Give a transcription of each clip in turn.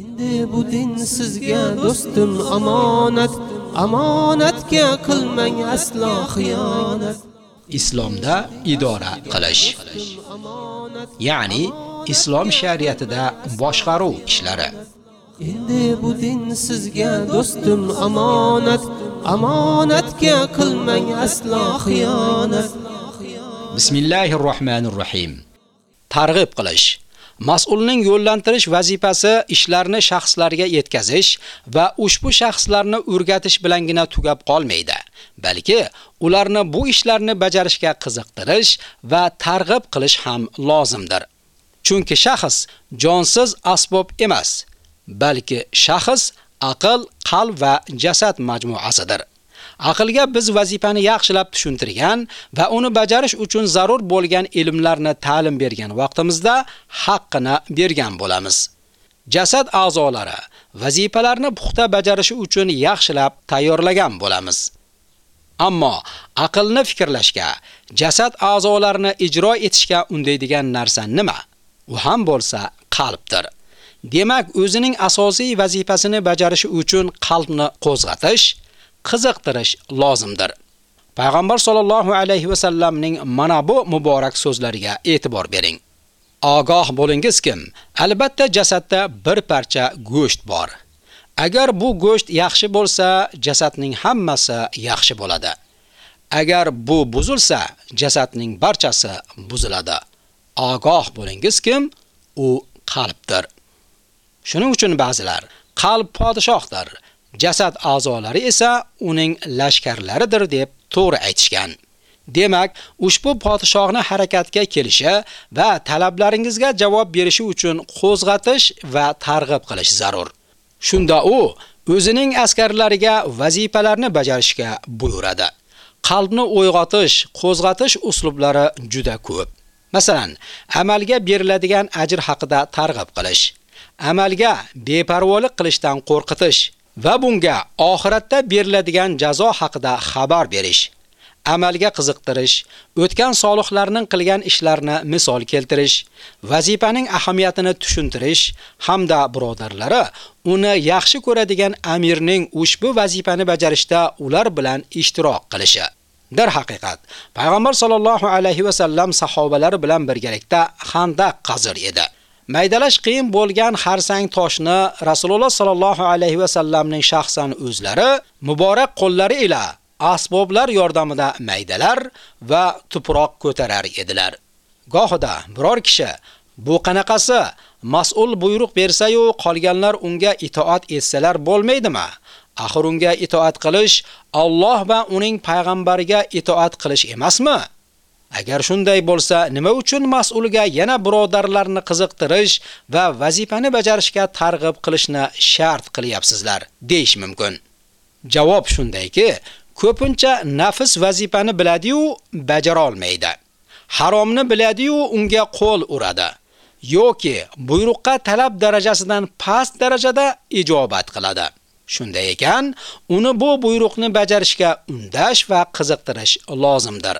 endi bu din sizga do'stim omonat omonatga qilmang aslo xiyonat. Islomda idora qilish. Ya'ni islom shariatida boshqaruv ishlari. Endi bu din sizga do'stim omonat omonatga qilmang aslo xiyonat. Bismillahir rohmanir rohim targ'ib qilish Mas'ulning yo'llantirish vazifasi ishlarni shaxslarga yetkazish va ushbu shaxslarni o'rgatish bilangina tugab qolmaydi, balki ularni bu ishlarni bajarishga qiziqtirish va targ'ib qilish ham lozimdir. Chunki shaxs jonsiz asbob emas, balki shaxs aql, qalb va jasad majmuasidir. Aqlga biz vazifani yaxshilab tushuntirgan va uni bajarish uchun zarur bo'lgan ilmlarni ta'lim bergan vaqtimizda haqqini bergan bo'lamiz. Jasad a'zolari vazifalarni puxta bajarishi uchun yaxshilab tayyorlagan bo'lamiz. Ammo aqlni fikrlashga, jasad a'zolarini ijro etishga undaydigan narsa nima? U ham bo'lsa qalbdir. Demak, o'zining asosiy vazifasini bajarishi uchun qalbni qo'zg'atish qiziqtirish lozimdir. Payg'ambar sollallohu alayhi va sallamning mana bu muborak so'zlariga e'tibor bering. Ogoh bo'lingizkim, albatta jasadda bir parcha go'sht bor. Agar bu go'sht yaxshi bo'lsa, jasadning hammasi yaxshi bo'ladi. Agar bu buzilsa, jasadning barchasi buziladi. Ogoh bo'lingizkim, u qalbdir. Shuning uchun ba'zilar qalb podshohdir. Jasad a'zolari esa uning lashkarlaridir deb to'g'ri aytishgan. Demak, ushbu podshohni harakatga kelishi va talablaringizga javob berishi uchun qo'zg'atish va targ'ib qilish zarur. Shunda u o'zining askarlariga vazifalarni bajarishga buyuradi. Qalbni uyg'otish, qo'zg'atish uslublari juda ko'p. Masalan, amalga beriladigan ajr haqida targ'ib qilish, amalga beparvolik qilishdan qo'rqitish va bunga oxiratda beriladigan jazo haqida xabar berish, amalga qiziqtirish, o'tgan solihlarning qilgan ishlarini misol keltirish, vazifaning ahamiyatini tushuntirish hamda birodarlari uni yaxshi ko'radigan amirning ushbu vazifani bajarishda ular bilan ishtirok qilishi. Dar haqiqat, payg'ambar sollallohu alayhi va sallam sahobalari bilan birgalikda Xandaq qazir edi. Maydalash qiyin bo'lgan xarsang toshni Rasululloh sallallohu alayhi va sallamning shaxsan o'zlari muborak qo'llari ila asboblar yordamida maydalar va tuproq ko'tarar edilar. Gohida biror kishi bu qanaqasi mas'ul buyruq bersa-yu, qolganlar unga itoat etsalar bo'lmaydimi? Axir unga itoat qilish Alloh va uning payg'ambariga itoat qilish emasmi? Agar shunday bo'lsa, nima uchun mas'ulga yana birodarlarni qiziqtirish va vazifani bajarishga targ'ib qilishni shart qilyapsizlar, deish mumkin. Javob shundayki, ko'pincha nafs vazifani biladi-yu, bajara olmaydi. Haromni biladi-yu, unga qo'l uradi. yoki buyruqqa talab darajasidan past darajada ijobat qiladi. Shunday ekan, uni bu buyruqni bajarishga undash va qiziqtirish lozimdir.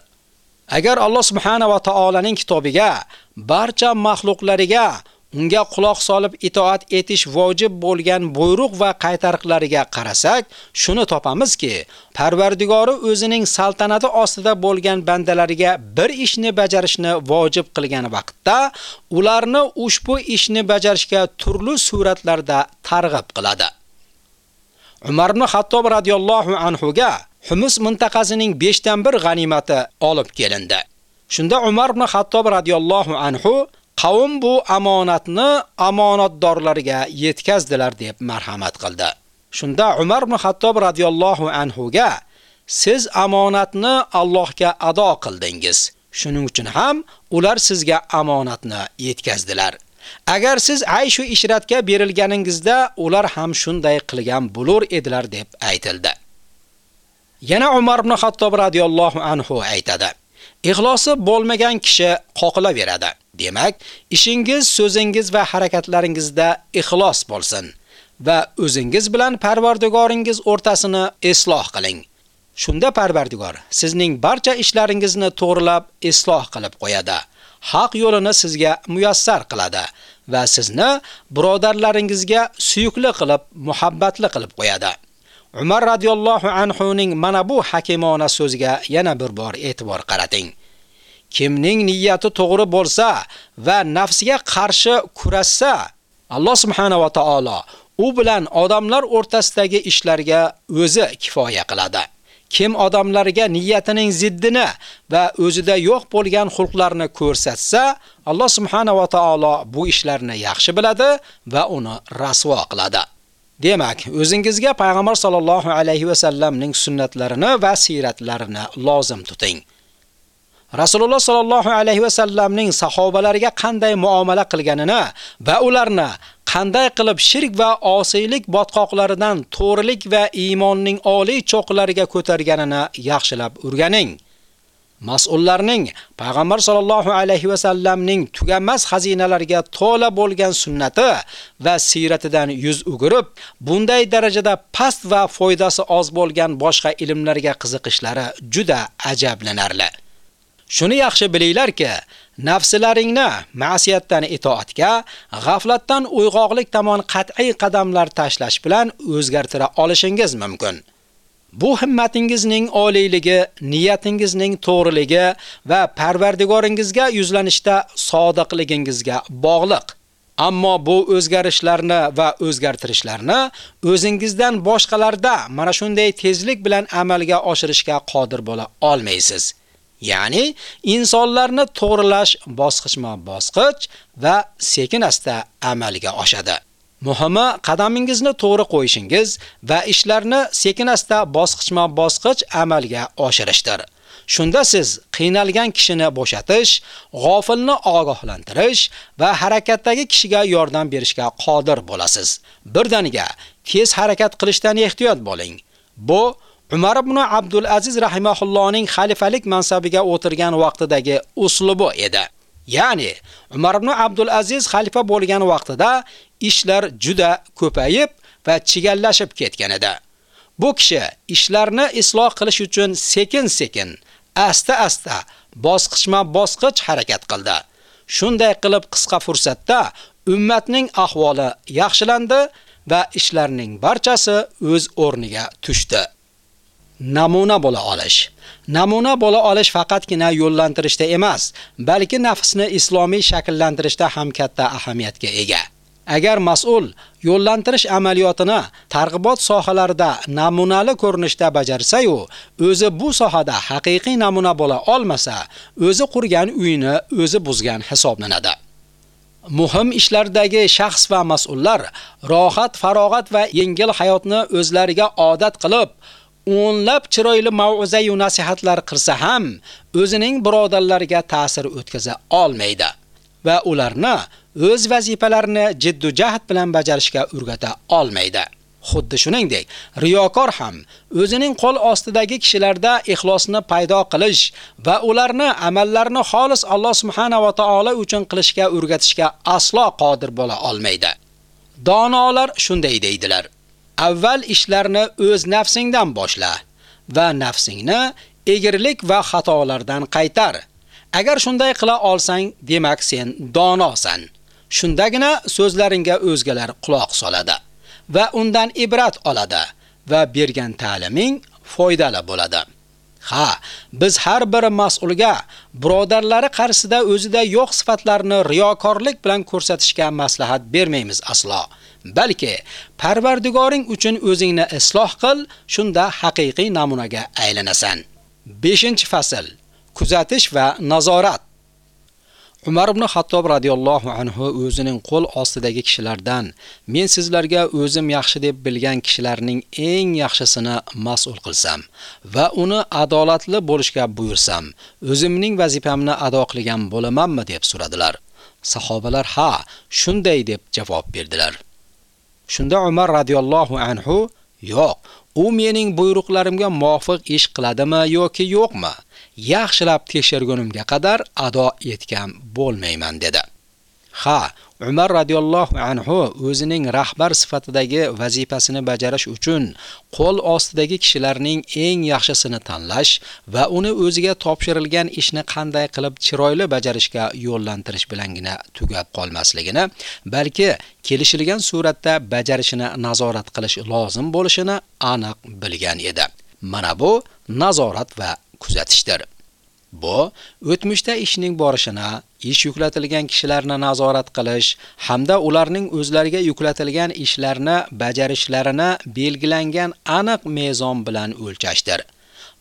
Agar Alloh subhanahu va taolaning kitobiga, barcha maxluqlariga unga quloq solib itoat etish vojib bo'lgan buyruq va qaytariqlariga qarasak, shuni topamizki, Parvardigori o'zining saltanati ostida bo'lgan bandalariga bir ishni bajarishni vojib qilgan vaqtda, ularni ushbu ishni bajarishga turli suratlarda targ'ib qiladi. Umar ibn Xattob radhiyallohu anhu ga Humus mintaqasining 5 dan 1 g'animati olib kelindi. Shunda Umar ibn Xattob radhiyallohu anhu qavm bu omonatni omonatdorlarga yetkazdilar deb marhamat qildi. Shunda Umar ibn Xattob radhiyallohu anhu ga siz omonatni Allohga ado qildingiz. Shuning uchun ham ular sizga omonatni yetkazdilar. Agar siz ayshu ishratga berilganingizda ular ham shunday qilgan bo'lur edilar deb aytildi. Yana Umar ibn Xattob radhiyallohu anhu aytadi: Ixlosi bo'lmagan kishi qoqilaveradi. Demak, ishingiz, so'zingiz va harakatlaringizda ixlos bo'lsin va o'zingiz bilan Parvardigoringiz o'rtasini isloh qiling. Shunda Parvardigor sizning barcha ishlaringizni to'g'rilab, isloh qilib qo'yadi. Haq yo'lini sizga muyassar qiladi va sizni birodarlaringizga suyukli qilib, muhabbatli qilib qo'yadi. Umar radhiyallohu anhu ning mana bu hakimona so'ziga yana bir bor e'tibor qarating. Kimning niyati to'g'ri bo'lsa va nafsiga qarshi kurashsa, Alloh subhanahu va taolo u bilan odamlar o'rtasidagi ishlarga o'zi kifoya qiladi. Kim odamlarga niyatining ziddini va o'zida yo'q bo'lgan xulqlarni ko'rsatsa, Alloh subhanahu va taolo bu ishlarni yaxshi biladi va uni rasvo qiladi. Demak, o'zingizga payg'ambar sollallohu alayhi va sallamning sunnatlarini va siyratlarini lozim tuting. Rasululloh sollallohu alayhi va sallamning sahobalariga qanday muomala qilganini va ularni qanday qilib shirk va osiylik botqoqlaridan to'g'rilik va iymonning oliy cho'qlariga ko'targanini yaxshilab o'rganing. Mas'ullarning payg'ambar sollallohu alayhi va sallamning tuganmas xazinalarga to'la bo'lgan sunnati va siratidan yuz o'girib, bunday darajada past va foydasi oz bo'lgan boshqa ilmlarga qiziqishlari juda ajablanarli. Shuni yaxshi bilinglarki, nafslaringni ma'siyatdan itoatga, g'aflatdan uyg'oqlik tomon qat'iy qadamlar tashlash bilan o'zgartira olishingiz mumkin. Bu himmatingizning oliyligi, niyatingizning to'g'riligi va Parvardigoringizga yuzlanishda sodiqligingizga bog'liq. Ammo bu o'zgarishlarni va o'zgartirishlarni o'zingizdan boshqalarda mana shunday tezlik bilan amalga oshirishga qodir bo'la olmaysiz. Ya'ni insonlarni to'g'rilash bosqichma-bosqich va sekin-asta amalga oshadi. Muhimi qadamingizni to'g'ri qo'yishingiz va ishlarni sekin-asta bosqichma-bosqich amalga oshirishdir. Shunda siz qiynalgan kishini bo'shatish, g'ofilni ogohlantirish va harakatdagi kishiga yordam berishga qodir bo'lasiz. Birdaniga tez harakat qilishdan ehtiyot bo'ling. Bu Umar ibn Abdul Aziz rahimahullohning xalifalik mansabiga o'tirgan vaqtidagi uslubi edi. Ya'ni Umar ibn Abdul Aziz xalifa bo'lgan vaqtida ishlar juda ko'payib va chigallashib ketgan edi. Bu kishi ishlarni isloh qilish uchun sekin-sekin, asta-asta, bosqichma-bosqich harakat qildi. Shunday qilib qisqa fursatda ummatning ahvoli yaxshilandi va ishlarning barchasi o'z o'rniga tushdi. Namuna bo'la olish. Namuna bo'la olish faqatgina yo'llantirishda emas, balki nafsni islomiy shakllantirishda ham katta ahamiyatga ega. Agar mas'ul yo'llantirish amaliyotini targ'ibot sohalarida namunali ko'rinishda bajarsa-yu, o'zi bu sohada haqiqiy namuna bo'la olmasa, o'zi qurgan uyini o'zi buzgan hisoblanadi. Muhim ishlardagi shaxs va mas'ullar rohat, farog'at va yengil hayotni o'zlariga odat qilib, o'nlab chiroyli ma'uza yu nasihatlar qilsa ham o'zining birodarlariga ta'sir o'tkaza olmaydi va ularni o'z vazifalarini jiddu jahd bilan bajarishga o'rgata olmaydi. Xuddi shuningdek, riyokor ham o'zining qo'l ostidagi kishilarda ixlosni paydo qilish va ularni amallarini xolis Alloh subhanahu va taolo uchun qilishga o'rgatishga aslo qodir bo'la olmaydi. Donolar shunday deydilar: Avval ishlarni o'z nafsingdan boshla va nafsingni egirlik va xatolardan qaytar. Agar shunday qila olsang, demak sen donosan. Shundagina so'zlaringga o'zgalar quloq soladi va undan ibrat oladi va bergan ta'liming foydali bo'ladi. Ha, biz har bir mas'ulga birodarlari qarshisida o'zida yo'q sifatlarni riyokorlik bilan ko'rsatishga maslahat bermaymiz aslo. Balki Parvardigoring uchun o'zingni isloh qil, shunda haqiqiy namunaga aylanasan. 5-fasl: Kuzatish va nazorat. Umar ibn Xattob radhiyallohu anhu o'zining qo'l ostidagi kishilardan men sizlarga o'zim yaxshi deb bilgan kishilarning eng yaxshisini mas'ul qilsam va uni adolatli bo'lishga buyursam, o'zimning vazifamni ado qilgan bo'lamanmi deb so'radilar. Sahobalar ha, shunday deb javob berdilar. Shunda Umar radhiyallohu anhu yo'q, u mening buyruqlarimga muvofiq ish qiladimi yoki yo'qmi? Yaxshilab tekshirgunimga qadar ado etgan bo'lmayman dedi. Ha, Umar radhiyallohu anhu o'zining rahbar sifatidagi vazifasini bajarish uchun qo'l ostidagi kishilarning eng yaxshisini tanlash va uni o'ziga topshirilgan ishni qanday qilib chiroyli bajarishga yo'llantirish bilangina tugab qolmasligini, balki kelishilgan suratda bajarishini nazorat qilish lozim bo'lishini aniq bilgan edi. Mana bu nazorat va kuzatishdir. Bu o'tmishda ishning borishini, ish yuklatilgan kishilarni nazorat qilish hamda ularning o'zlariga yuklatilgan ishlarni bajarishlarini belgilangan aniq mezon bilan o'lchashdir.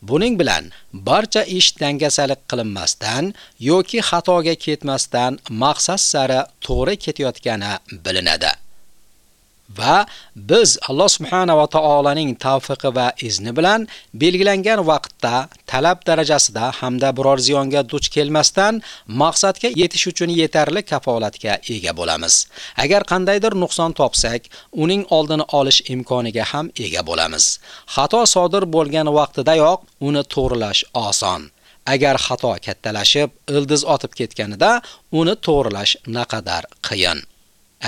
Buning bilan barcha ish dangasalik qilinmasdan yoki xatoga ketmasdan maqsad sari to'g'ri ketayotgani bilinadi. Va biz Alloh subhanahu va taolaning tavfiqi va izni bilan belgilangan vaqtda, talab darajasida hamda biror ziyonga duch kelmasdan maqsadga yetish uchun yetarli kafolatga ega bo'lamiz. Agar qandaydir nuqson topsak, uning oldini olish imkoniga ham ega bo'lamiz. Xato sodir bo'lgan vaqtidayoq uni to'g'rilash oson. Agar xato kattalashib, ildiz otib ketganida uni to'g'rilash naqadar qiyin.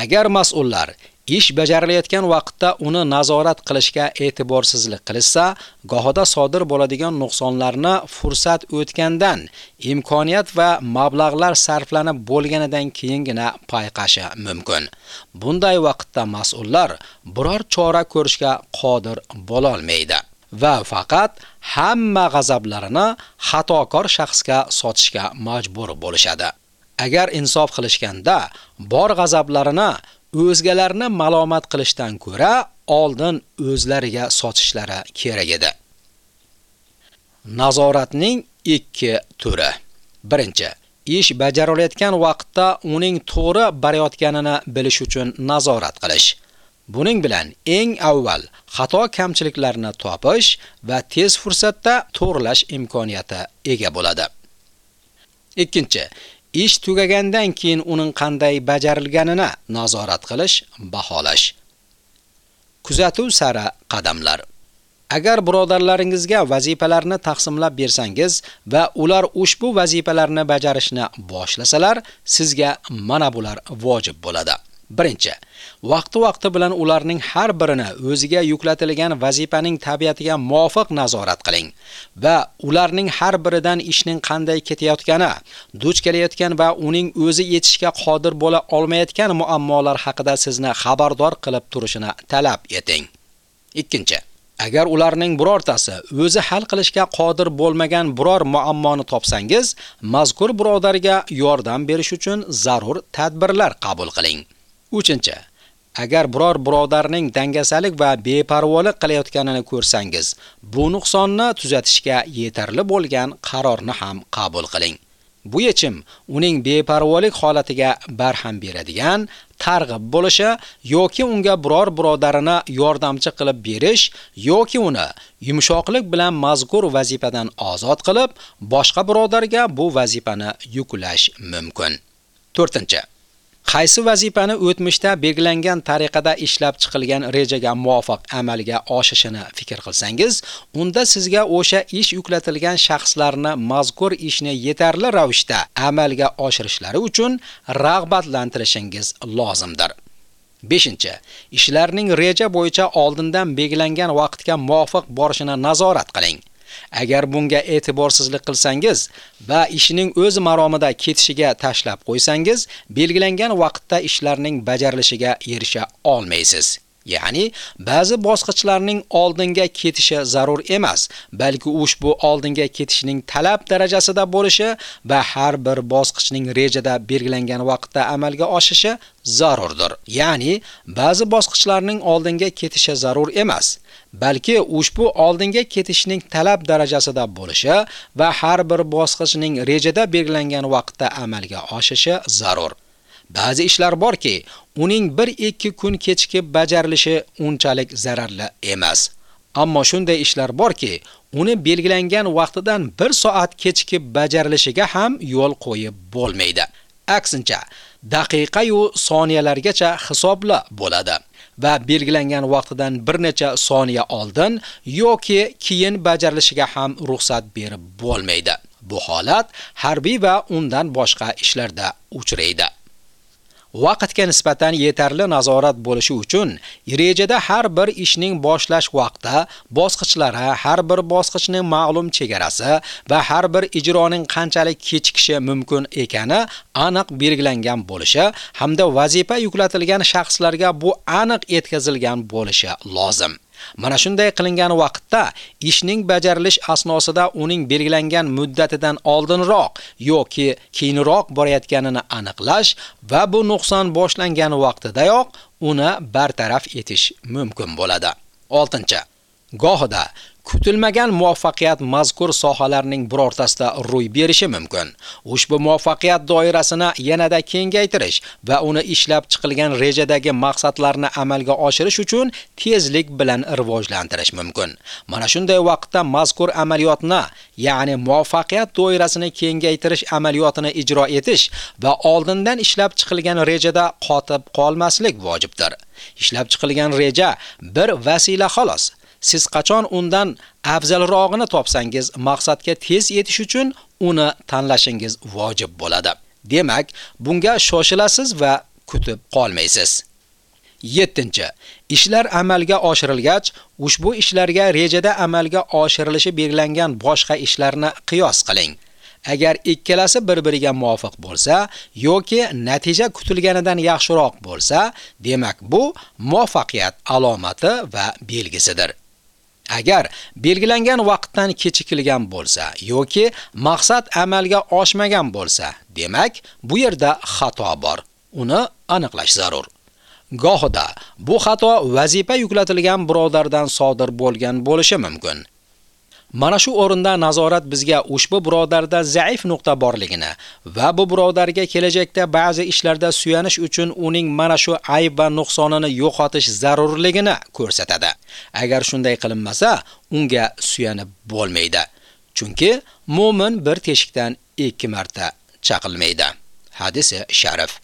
Agar mas'ullar Ish bajarilayotgan vaqtda uni nazorat qilishga e'tiborsizlik qilsa, gohida sodir bo'ladigan nuqsonlarni fursat o'tgandan, imkoniyat va mablag'lar sarflanib bo'lganidan keyingina payqashi mumkin. Bunday vaqtda mas'ullar biror chora ko'rishga qodir bo'la olmaydi va faqat hamma g'azablarini xatokor shaxsga sotishga majbur bo'lishadi. Agar insof qilishganda bor g'azablarini o'zgalarni malomat qilishdan ko'ra oldin o'zlariga sotishlari kerak edi. Nazoratning ikki turi. Birinchi, ish bajarilayotgan vaqtda uning to'g'ri borayotganini bilish uchun nazorat qilish. Buning bilan eng avval xato kamchiliklarni topish va tez fursatda to'g'rilash imkoniyati ega bo'ladi. Ikkinchi, ish tugagandan keyin uning qanday bajarilganini nazorat qilish, baholash. Kuzatuv sara qadamlar. Agar birodarlaringizga vazifalarni taqsimlab bersangiz va ular ushbu vazifalarni bajarishni boshlasalar, sizga mana bular vojib bo'ladi. Birinchi, vaqti-vaqti bilan ularning har birini o'ziga yuklatilgan vazifaning tabiatiga muvofiq nazorat qiling va ularning har biridan ishning qanday ketayotgani, duch kelayotgan va uning o'zi yetishga qodir bo'la olmayotgan muammolar haqida sizni xabardor qilib turishini talab eting. Ikkinchi, Agar ularning birortasi o'zi hal qilishga qodir bo'lmagan biror muammoni topsangiz, mazkur birodarga yordam berish uchun zarur tadbirlar qabul qiling. 3. Agar biror birodarning dangasalik va beparvolik qilayotganini ko'rsangiz, bu nuqsonni tuzatishga yetarli bo'lgan qarorni ham qabul qiling. Bu yechim uning beparvolik holatiga barham beradigan, targ'ib bo'lishi yoki unga biror birodarini yordamchi qilib berish yoki uni yumshoqlik bilan mazkur vazifadan ozod qilib, boshqa birodarga bu vazifani yuklash mumkin. 4. Qaysi vazifani o'tmishda belgilangan tariqada ishlab chiqilgan rejaga muvofiq amalga oshishini fikr qilsangiz, unda sizga o'sha ish yuklatilgan shaxslarni mazkur ishni yetarli ravishda amalga oshirishlari uchun rag'batlantirishingiz lozimdir. 5. Ishlarning reja bo'yicha oldindan belgilangan vaqtga muvofiq borishini nazorat qiling. Agar bunga e'tiborsizlik qilsangiz va ishining o'z maromida ketishiga tashlab qo'ysangiz, belgilangan vaqtda ishlarning bajarilishiga erisha olmaysiz. Ya'ni ba'zi bosqichlarning oldinga ketishi zarur emas, balki ushbu oldinga ketishning talab darajasida bo'lishi va har bir bosqichning rejada belgilangan vaqtda amalga oshishi zarurdir. Ya'ni ba'zi bosqichlarning oldinga ketishi zarur emas, balki ushbu oldinga ketishning talab darajasida bo'lishi va har bir bosqichning rejada belgilangan vaqtda amalga oshishi zarur. Ba'zi ishlar borki, uning 1-2 kun kechikib bajarilishi unchalik zararli emas. Ammo shunday ishlar borki, uni belgilangan vaqtidan 1 soat kechikib bajarilishiga ham yo'l qo'yib bo'lmaydi. Aksincha, daqiqa yu soniyalargacha hisobla bo'ladi. va belgilangan vaqtidan bir necha soniya oldin yoki keyin bajarilishiga ham ruxsat berib bo'lmaydi. Bu holat harbiy va undan boshqa ishlarda uchraydi. Vaqtga nisbatan yetarli nazorat bo'lishi uchun rejada har bir ishning boshlash vaqti, bosqichlari, har bir bosqichning ma'lum chegarasi va har bir ijroning qanchalik kechikishi mumkin ekani aniq belgilangan bo'lishi hamda vazifa yuklatilgan shaxslarga bu aniq yetkazilgan bo'lishi lozim. Mana shunday qilingan vaqtda ishning bajarilish asnosida uning belgilangan muddatidan oldinroq yoki keyinroq borayotganini aniqlash va bu nuqson boshlangan vaqtidayoq uni bartaraf etish mumkin bo'ladi. 6. Gohida kutilmagan muvaffaqiyat mazkur sohalarning birortasida ro'y berishi mumkin. Ushbu muvaffaqiyat doirasini yanada kengaytirish va uni ishlab chiqilgan rejadagi maqsadlarni amalga oshirish uchun tezlik bilan rivojlantirish mumkin. Mana shunday vaqtda mazkur amaliyotni, ya'ni muvaffaqiyat doirasini kengaytirish amaliyotini ijro etish va oldindan ishlab chiqilgan rejada qotib qolmaslik vojibdir. Ishlab chiqilgan reja bir vasila xolos. Siz qachon undan afzalrog'ini topsangiz, maqsadga tez yetish uchun uni tanlashingiz vojib bo'ladi. Demak, bunga shoshilasiz va kutib qolmaysiz. 7. Ishlar amalga oshirilgach, ushbu ishlarga rejada amalga oshirilishi belgilangan boshqa ishlarni qiyos qiling. Agar ikkalasi bir-biriga muvofiq bo'lsa yoki natija kutilganidan yaxshiroq bo'lsa, demak bu muvaffaqiyat alomati va belgisidir. Agar belgilangan vaqtdan kechikilgan bo'lsa yoki maqsad amalga oshmagan bo'lsa, demak, bu yerda xato bor. Uni aniqlash zarur. Gohida bu xato vazifa yuklatilgan birodardan sodir bo'lgan bo'lishi mumkin. Mana shu o'rinda nazorat bizga ushbu birodarda zaif nuqta borligini va bu birodarga kelajakda ba'zi ishlarda suyanish uchun uning mana shu ayb va nuqsonini yo'qotish zarurligini ko'rsatadi. Agar shunday qilinmasa, unga suyanib bo'lmaydi. Chunki mu'min bir teshikdan ikki marta chaqilmaydi. Hadisi sharif.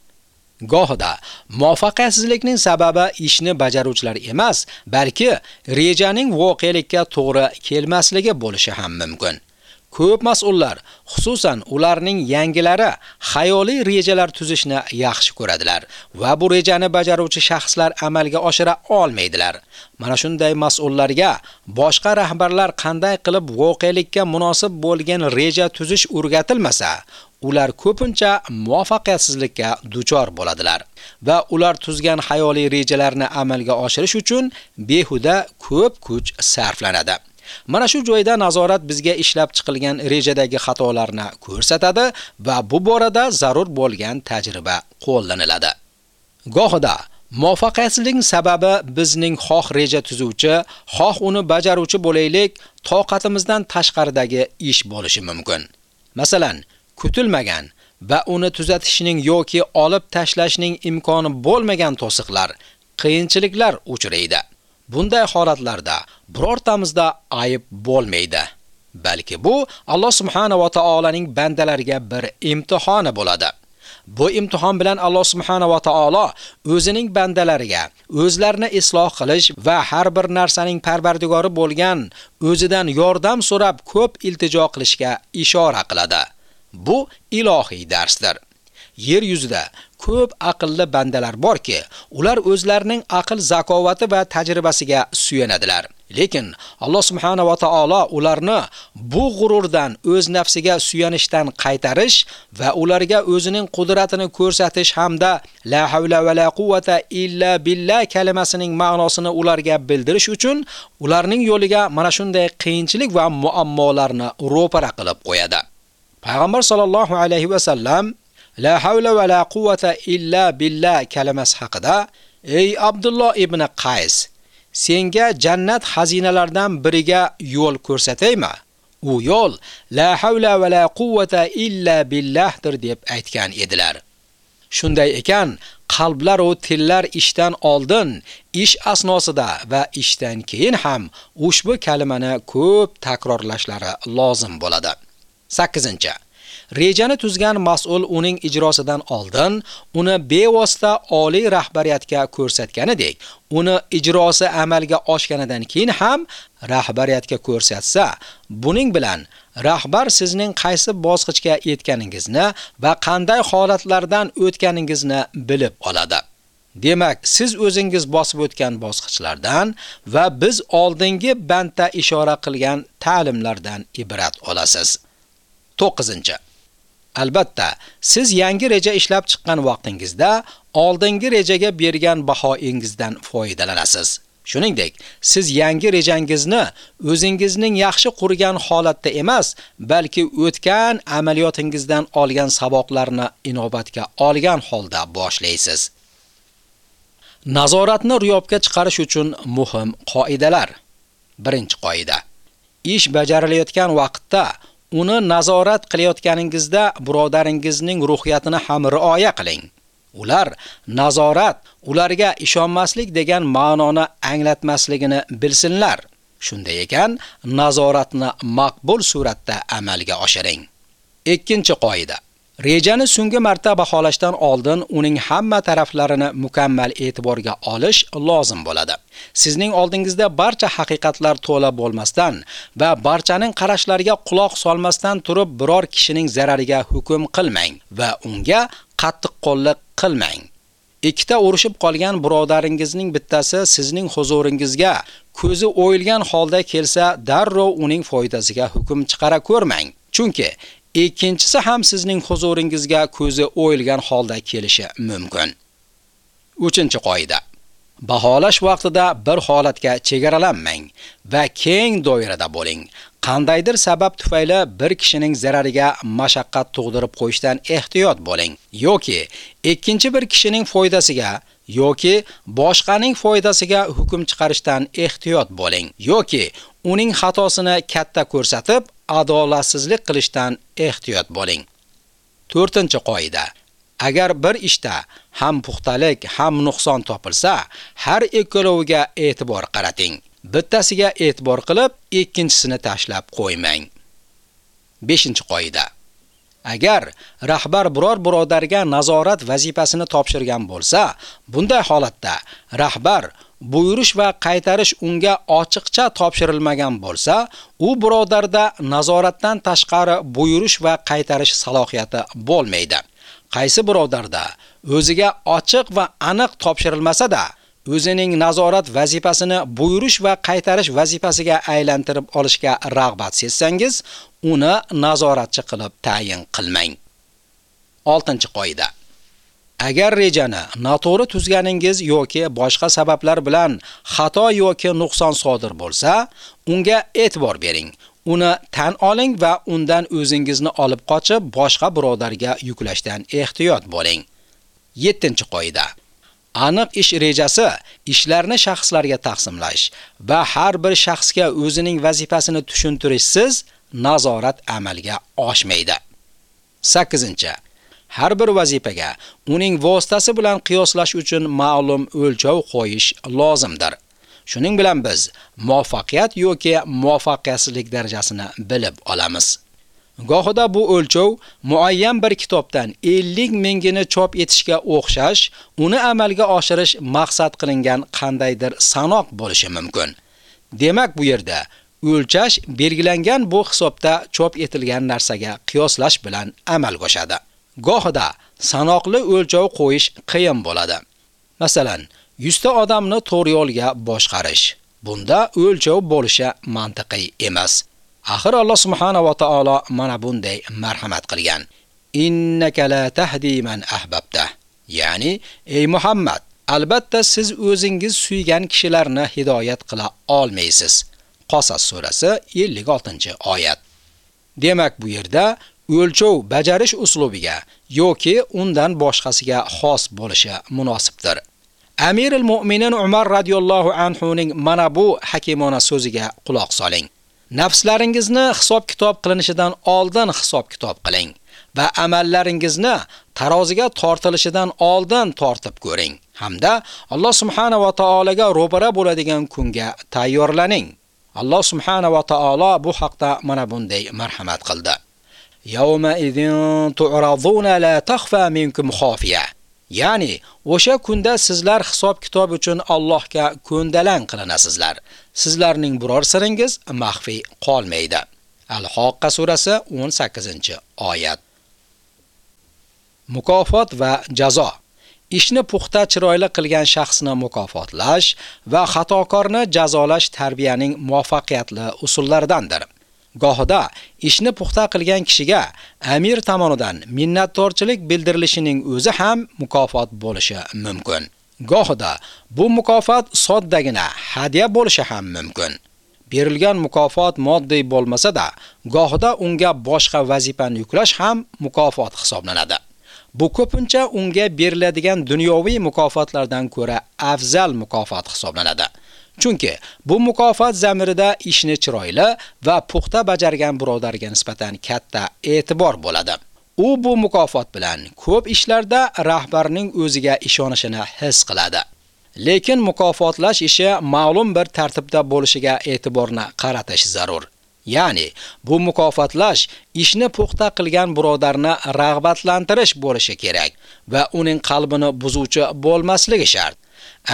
Gohida muvaffaqiyatsizlikning sababi ishni bajaruvchilar emas, balki rejaning voqelikka to'g'ri kelmasligi bo'lishi ham mumkin. Ko'p mas'ullar, xususan ularning yangilari xayoliy rejalar tuzishni yaxshi ko'radilar va bu rejani bajaruvchi shaxslar amalga oshira olmaydilar. Mana shunday mas'ullarga boshqa rahbarlar qanday qilib voqelikka munosib bo'lgan reja tuzish o'rgatilmasa, ular ko'pincha muvaffaqiyatsizlikka duchor bo'ladilar va ular tuzgan xayoliy rejalarni amalga oshirish uchun behuda ko'p kuch sarflanadi. Mana shu joyda nazorat bizga ishlab chiqilgan rejadagi xatolarni ko'rsatadi va bu borada zarur bo'lgan tajriba qo'llaniladi. Gohida Muvaffaqiyatsizlikning sababi bizning xoh reja tuzuvchi, xoh uni bajaruvchi bo'laylik, toqatimizdan tashqaridagi ish bo'lishi mumkin. Masalan, kutilmagan va uni tuzatishning yoki olib tashlashning imkoni bo'lmagan to'siqlar, qiyinchiliklar uchraydi. Bunday holatlarda birortamizda ayib bo'lmaydi. Balki bu Alloh subhanahu va taolaning bandalariga bir imtihoni bo'ladi. Bu imtihon bilan Alloh subhanahu va taolo o'zining bandalariga o'zlarini isloh qilish va har bir narsaning parvardigori bo'lgan o'zidan yordam so'rab ko'p iltijo qilishga ishora qiladi. Bu ilohiy darsdir. Yer yuzida ko'p aqlli bandalar borki, ular o'zlarining aql zakovati va tajribasiga suyanadilar. Lekin Alloh subhanahu va taolo ularni bu g'ururdan o'z nafsiga suyanishdan qaytarish va ularga o'zining qudratini ko'rsatish hamda la havla va la quvvata illa billah kalimasining ma'nosini ularga bildirish uchun ularning yo'liga mana shunday qiyinchilik va muammolarni ro'para qilib qo'yadi. Payg'ambar sollallohu alayhi va sallam la havla va la quvvata illa billah kalimasi haqida ey Abdulloh ibn Qays senga jannat xazinalaridan biriga yo'l ko'rsataymi? U yo'l la havla va la quvvata illa billahdir deb aytgan edilar. Shunday ekan, qalblar va tillar ishdan oldin, ish asnosida va ishdan keyin ham ushbu kalimani ko'p takrorlashlari lozim bo'ladi. 8. Rejani tuzgan mas'ul uning ijrosidan oldin uni bevosita oliy rahbariyatga ko'rsatganidek, uni ijrosi amalga oshganidan keyin ham rahbariyatga ko'rsatsa, buning bilan rahbar sizning qaysi bosqichga yetganingizni va qanday holatlardan o'tganingizni bilib oladi. Demak, siz o'zingiz bosib o'tgan bosqichlardan va biz oldingi bandda ishora qilgan ta'limlardan ibrat olasiz. 9. Albatta, siz yangi reja ishlab chiqqan vaqtingizda oldingi rejaga bergan bahoingizdan foydalanasiz. Shuningdek, siz yangi rejangizni o'zingizning yaxshi qurgan holatda emas, balki o'tgan amaliyotingizdan olgan saboqlarni inobatga olgan holda boshlaysiz. Nazoratni riyobga chiqarish uchun muhim qoidalar. Birinchi qoida. Ish bajarilayotgan vaqtda uni nazorat qilayotganingizda birodaringizning ruhiyatini ham rioya qiling. Ular nazorat ularga ishonmaslik degan ma'noni anglatmasligini bilsinlar. Shunday ekan, nazoratni maqbul suratda amalga oshiring. Ikkinchi qoida. Rejani so'nggi marta baholashdan oldin uning hamma taraflarini mukammal e'tiborga olish lozim bo'ladi. Sizning oldingizda barcha haqiqatlar to'la bo'lmasdan va barchaning qarashlariga quloq solmasdan turib biror kishining zarariga hukm qilmang va unga qattiq qo'llik qilmang. Ikkita urushib qolgan birodaringizning bittasi sizning huzuringizga ko'zi o'yilgan holda kelsa, darrov uning foydasiga hukm chiqara ko'rmang. Chunki ikkinchisi ham sizning huzuringizga ko'zi o'yilgan holda kelishi mumkin. 3-qoida. Baholash vaqtida bir holatga chegaralanmang va keng doirada bo'ling. Qandaydir sabab tufayli bir kishining zarariga mashaqqat tug'dirib qo'yishdan ehtiyot bo'ling yoki ikkinchi bir kishining foydasiga yoki boshqaning foydasiga hukm chiqarishdan ehtiyot bo'ling yoki uning xatosini katta ko'rsatib adolatsizlik qilishdan ehtiyot bo'ling. 4-qoida. Agar bir ishda ham puxtalik, ham nuqson topilsa, har ikkaloviga e'tibor qarating. Bittasiga e'tibor qilib, ikkinchisini tashlab qo'ymang. 5-qoida. Agar rahbar biror birodarga nazorat vazifasini topshirgan bo'lsa, bunday holatda rahbar buyurish va qaytarish unga ochiqcha topshirilmagan bo'lsa, u birodarda nazoratdan tashqari buyurish va qaytarish salohiyati bo'lmaydi. Qaysi birodarda o'ziga ochiq va aniq topshirilmasa-da, o'zining nazorat vazifasini buyurish va qaytarish vazifasiga aylantirib olishga rag'bat sezsangiz, uni nazoratchi qilib tayin qilmang. 6-qoida. Agar rejani noto'g'ri tuzganingiz yoki boshqa sabablar bilan xato yoki nuqson sodir bo'lsa, unga e'tibor bering. Uni tan oling va undan o'zingizni olib qochib, boshqa birodarga yuklashdan ehtiyot bo'ling. 7-qoida. Aniq ish rejasi ishlarni shaxslarga taqsimlash va har bir shaxsga o'zining vazifasini tushuntirishsiz nazorat amalga oshmaydi. 8. Har bir vazifaga uning vositasi bilan qiyoslash uchun ma'lum o'lchov qo'yish lozimdir. Shuning bilan biz muvaffaqiyat yoki muvaffaqiyatsizlik darajasini bilib olamiz. Gohida bu o'lchov muayyan bir kitobdan 50 mingini chop etishga o'xshash, uni amalga oshirish maqsad qilingan qandaydir sanoq bo'lishi mumkin. Demak, bu yerda o'lchash belgilangan bu hisobda chop etilgan narsaga qiyoslash bilan amalga oshadi. Gohida sanoqli o'lchov qo'yish qiyin bo'ladi. Masalan, 100 ta odamni to'g'ri yo'lga boshqarish. Bunda o'lchov bo'lishi mantiqiy emas. Axir Alloh subhanahu va taolo mana bunday marhamat qilgan. Innaka la tahdi man ahbabta. Ya'ni, ey Muhammad, albatta siz o'zingiz suygan kishilarni hidoyat qila olmaysiz. Qasas surasi 56-oyat. Demak, bu yerda o'lchov bajarish uslubiga yoki undan boshqasiga xos bo'lishi munosibdir. Amirul Mu'minin Umar radhiyallohu anhu ning mana bu hakimona so'ziga quloq soling. Nafslaringizni hisob-kitob qilinishidan oldin hisob-kitob qiling va amallaringizni taroziga tortilishidan oldin tortib ko'ring hamda Alloh subhanahu va taolaga ro'bara bo'ladigan kunga tayyorlaning. Alloh subhanahu va taolo bu haqda mana bunday marhamat qildi. Yawma idin tu'raduna la takhfa minkum khafiya. Ya'ni o'sha kunda sizlar hisob kitob uchun Allohga ko'ndalang qilinasizlar. Sizlarning biror siringiz maxfiy qolmaydi. Al-Haqqa surasi 18-oyat. Mukofot va jazo ishni puxta chiroyli qilgan shaxsni mukofotlash va xatokorni jazolash tarbiyaning muvaffaqiyatli usullaridandir. Gohida ishni puxta qilgan kishiga amir tomonidan minnatdorchilik bildirilishining o'zi ham mukofot bo'lishi mumkin. Gohida bu mukofot soddagina hadya bo'lishi ham mumkin. Berilgan mukofot moddiy bo'lmasa-da, gohida unga boshqa vazifani yuklash ham mukofot hisoblanadi. Bu ko'pincha unga beriladigan dunyoviy mukofotlardan ko'ra afzal mukofot hisoblanadi. Chunki bu mukofot zamirida ishni chiroyli va puxta bajargan birodarga nisbatan katta e'tibor bo'ladi. U bu mukofot bilan ko'p ishlarda rahbarning o'ziga ishonishini his qiladi. Lekin mukofotlash ishi ma'lum bir tartibda bo'lishiga e'tiborni qaratish zarur. Ya'ni bu mukofotlash ishni puxta qilgan birodarni rag'batlantirish bo'lishi kerak va uning qalbini buzuvchi bo'lmasligi shart.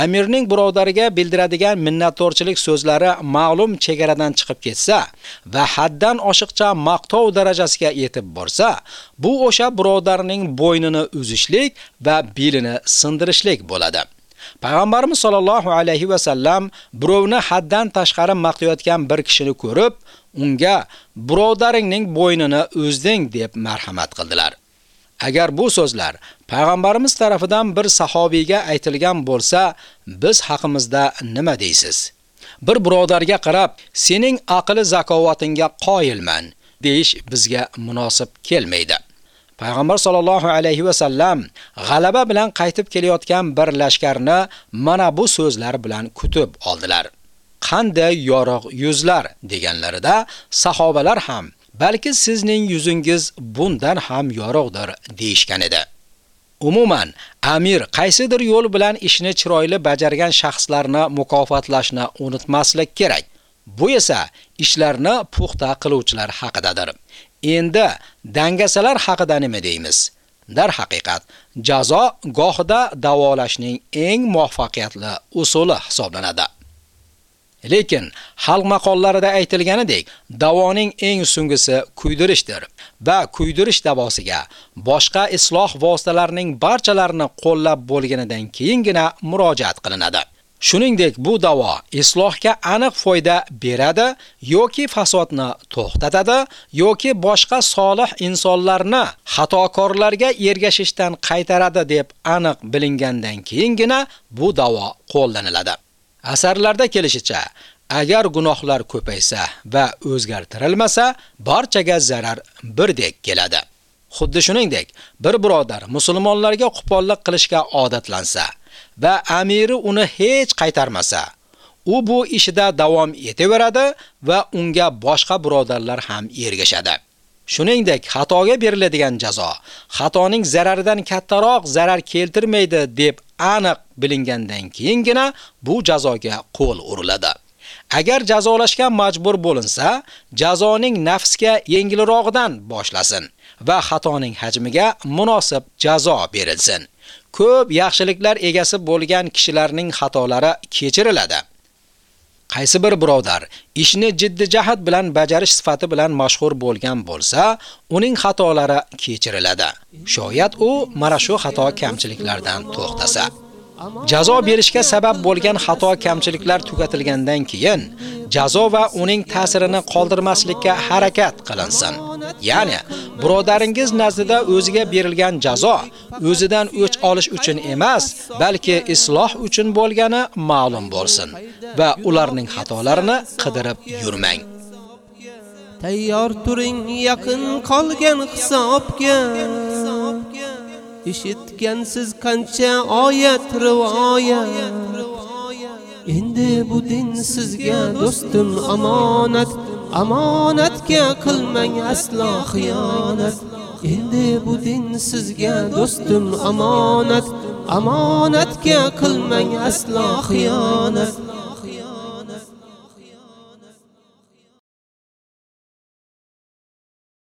Amirning birodariga bildiradigan minnatdorchilik so'zlari ma'lum chegaradan chiqib ketsa va haddan oshiqcha maqtov darajasiga yetib borsa, bu o'sha birodarning bo'ynini uzishlik va belini sindirishlik bo'ladi. Payg'ambarimiz sollallohu alayhi va sallam birovni haddan tashqari maqtayotgan bir kishini ko'rib, unga birodaringning bo'ynini uzding deb marhamat qildilar. Agar bu so'zlar payg'ambarimiz tarafidan bir sahobiyga aytilgan bo'lsa, biz haqimizda nima deysiz? Bir birodarga qarab, sening aqli zakovatingga qoyilman deish bizga munosib kelmaydi. Payg'ambar sollallohu alayhi va sallam g'alaba bilan qaytib kelayotgan bir lashkarni mana bu so'zlar bilan kutib oldilar. Qanday yorug' yuzlar deganlarida sahobalar ham balki sizning yuzingiz bundan ham yorug'dir deyishgan edi. Umuman, amir qaysidir yo'l bilan ishni chiroyli bajargan shaxslarni mukofotlashni unutmaslik kerak. Bu esa ishlarni puxta qiluvchilar haqidadir. Endi dangasalar haqida nima deymiz? Dar haqiqat, jazo gohida davolashning eng muvaffaqiyatli usuli hisoblanadi. Lekin xalq maqollarida aytilganidek, davoning eng sungisi kuydirishdir va kuydirish davosiga boshqa isloh vositalarining barchalarini qo'llab bo'lganidan keyingina murojaat qilinadi. Shuningdek, bu davo islohga aniq foyda beradi yoki fasodni to'xtatadi yoki boshqa solih insonlarni xatokorlarga ergashishdan qaytaradi deb aniq bilingandan keyingina bu davo qo'llaniladi. Asarlarda kelishicha, agar gunohlar ko'paysa va o'zgartirilmasa, barchaga zarar birdek keladi. Xuddi shuningdek, bir birodar musulmonlarga qo'pollik qilishga odatlansa va amiri uni hech qaytarmasa, u bu ishida davom etaveradi va unga boshqa birodarlar ham ergashadi. Shuningdek, xatoga beriladigan jazo xatoning zararidan kattaroq zarar keltirmaydi deb aniq bilingandan keyingina bu jazoga qo'l uriladi. Agar jazolashga majbur bo'linsa, jazoning nafsga yengilroqdan boshlasin va xatoning hajmiga munosib jazo berilsin. Ko'p yaxshiliklar egasi bo'lgan kishilarning xatolari kechiriladi. Qaysi bir birodar ishni jiddiy jihat bilan bajarish sifati bilan mashhur bo'lgan bo'lsa, uning xatolari kechiriladi. Shoyat u mana shu xato kamchiliklardan to'xtasa. Jazo berishga sabab bo'lgan xato kamchiliklar tugatilgandan keyin jazo va uning ta'sirini qoldirmaslikka harakat qilinsin. Ya'ni, birodaringiz nazdida o'ziga berilgan jazo o'zidan o'ch olish uchun emas, balki isloh uchun bo'lgani ma'lum bo'lsin va ularning xatolarini qidirib yurmang. Tayyor turing yaqin qolgan hisobga. Eshitgansiz qancha oyat rivoyat. Endi bu din sizga do'stim amonat. Amonatga qilmang aslo xiyonat. Endi bu din sizga do'stim amonat. Amonatga qilmang aslo xiyonat.